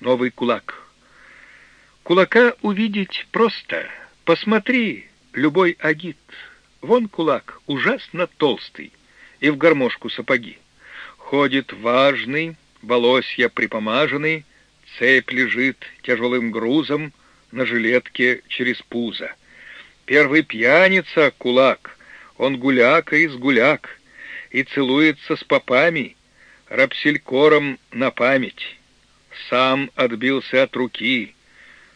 новый кулак. Кулака увидеть просто. Посмотри, любой агит. Вон кулак, ужасно толстый, и в гармошку сапоги. Ходит важный, волосья припомаженный, цепь лежит тяжелым грузом на жилетке через пузо. Первый пьяница — кулак, он гуляка из гуляк, и целуется с попами, рапселькором на память. Сам отбился от руки,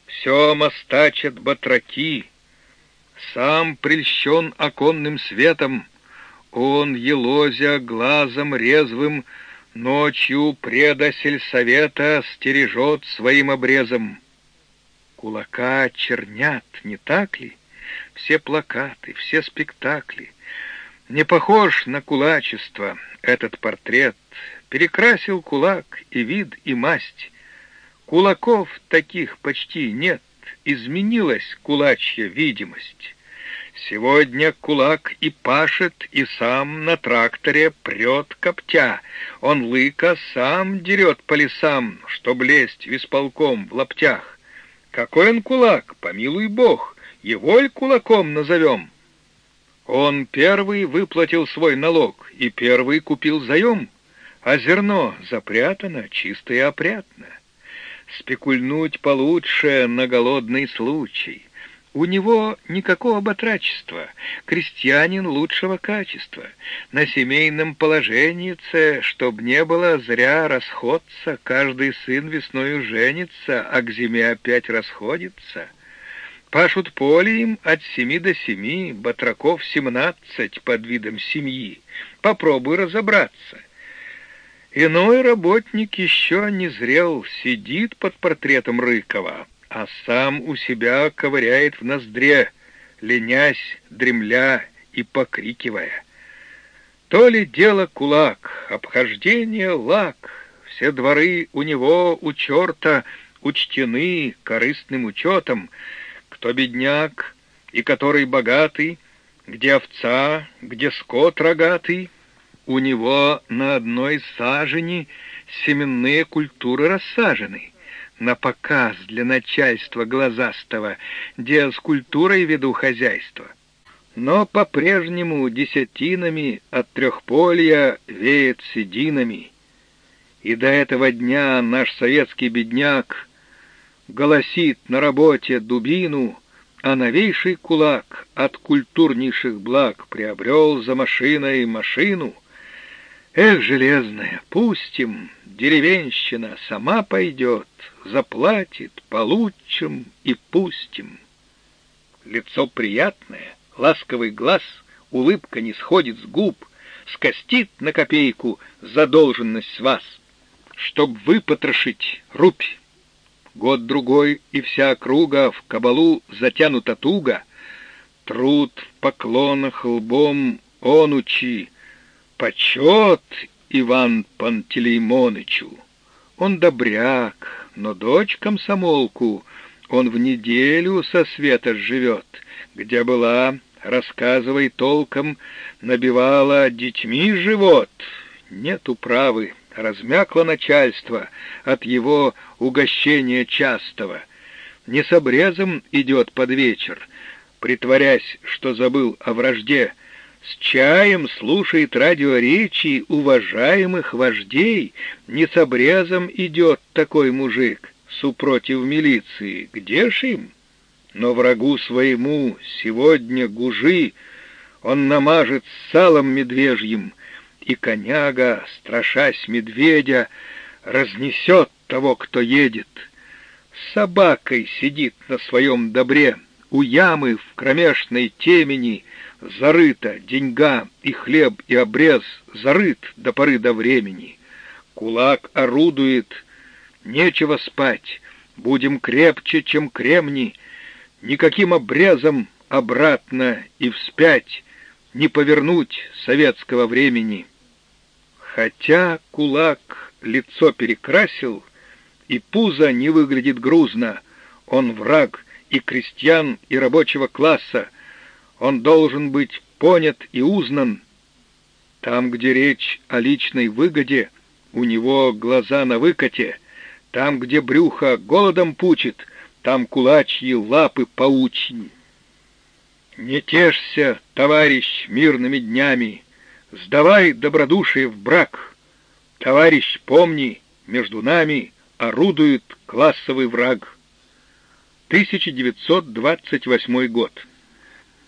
все мостачат батраки, сам прельщен оконным светом, он, елозя глазом резвым, Ночью предосель совета стережет своим обрезом. Кулака чернят, не так ли? Все плакаты, все спектакли. Не похож на кулачество этот портрет. Перекрасил кулак и вид, и масть. Кулаков таких почти нет. Изменилась кулачья видимость. Сегодня кулак и пашет, и сам на тракторе прет коптя. Он лыка сам дерет по лесам, чтоб лезть в исполком в лаптях. Какой он кулак, помилуй бог, его ль кулаком назовем? Он первый выплатил свой налог и первый купил заем, а зерно запрятано чисто и опрятно. Спекульнуть получше на голодный случай — у него никакого батрачества, крестьянин лучшего качества. На семейном положении, чтоб не было зря расходца, каждый сын весною женится, а к зиме опять расходится. Пашут поле им от семи до семи, батраков семнадцать под видом семьи. Попробуй разобраться. Иной работник еще не зрел, сидит под портретом Рыкова, а сам у себя ковыряет в ноздре, ленясь, дремля и покрикивая. То ли дело кулак, обхождение лак, все дворы у него, у черта, учтены корыстным учетом, кто бедняк и который богатый, где овца, где скот рогатый, у него на одной сажени семенные культуры рассажены — на показ для начальства глазастого, дел с культурой веду хозяйство. Но по-прежнему десятинами от трехполья веет сединами. И до этого дня наш советский бедняк голосит на работе дубину, а новейший кулак от культурнейших благ приобрел за машиной машину. Эх, железная, пустим, деревенщина сама пойдет, заплатит, получим и пустим. Лицо приятное, ласковый глаз, улыбка не сходит с губ, скостит на копейку задолженность с вас, чтоб выпотрошить рубь. Год-другой, и вся округа в кабалу затянута туго, труд в поклонах лбом он учи, почет Иван Пантелеймонычу. Он добряк, но дочь комсомолку он в неделю со света живет. Где была, рассказывай толком, набивала детьми живот. Нет управы, размякло начальство от его угощения частого. Не с обрезом идет под вечер, притворясь, что забыл о вражде, с чаем слушает радиоречи уважаемых вождей. Не с обрезом идет такой мужик, супротив милиции. Где ж им? Но врагу своему сегодня гужи он намажет салом медвежьим, и коняга, страшась медведя, разнесет того, кто едет. С собакой сидит на своем добре, у ямы в кромешной темени — зарыто деньга и хлеб и обрез, зарыт до поры до времени. Кулак орудует, нечего спать, будем крепче, чем кремни, никаким обрезом обратно и вспять не повернуть советского времени. Хотя кулак лицо перекрасил, и пузо не выглядит грузно, он враг и крестьян, и рабочего класса, он должен быть понят и узнан. Там, где речь о личной выгоде, у него глаза на выкате, Там, где брюхо голодом пучит, там кулачьи лапы паучьи. Не тешься, товарищ, мирными днями, Сдавай добродушие в брак. Товарищ, помни, между нами орудует классовый враг. 1928 год.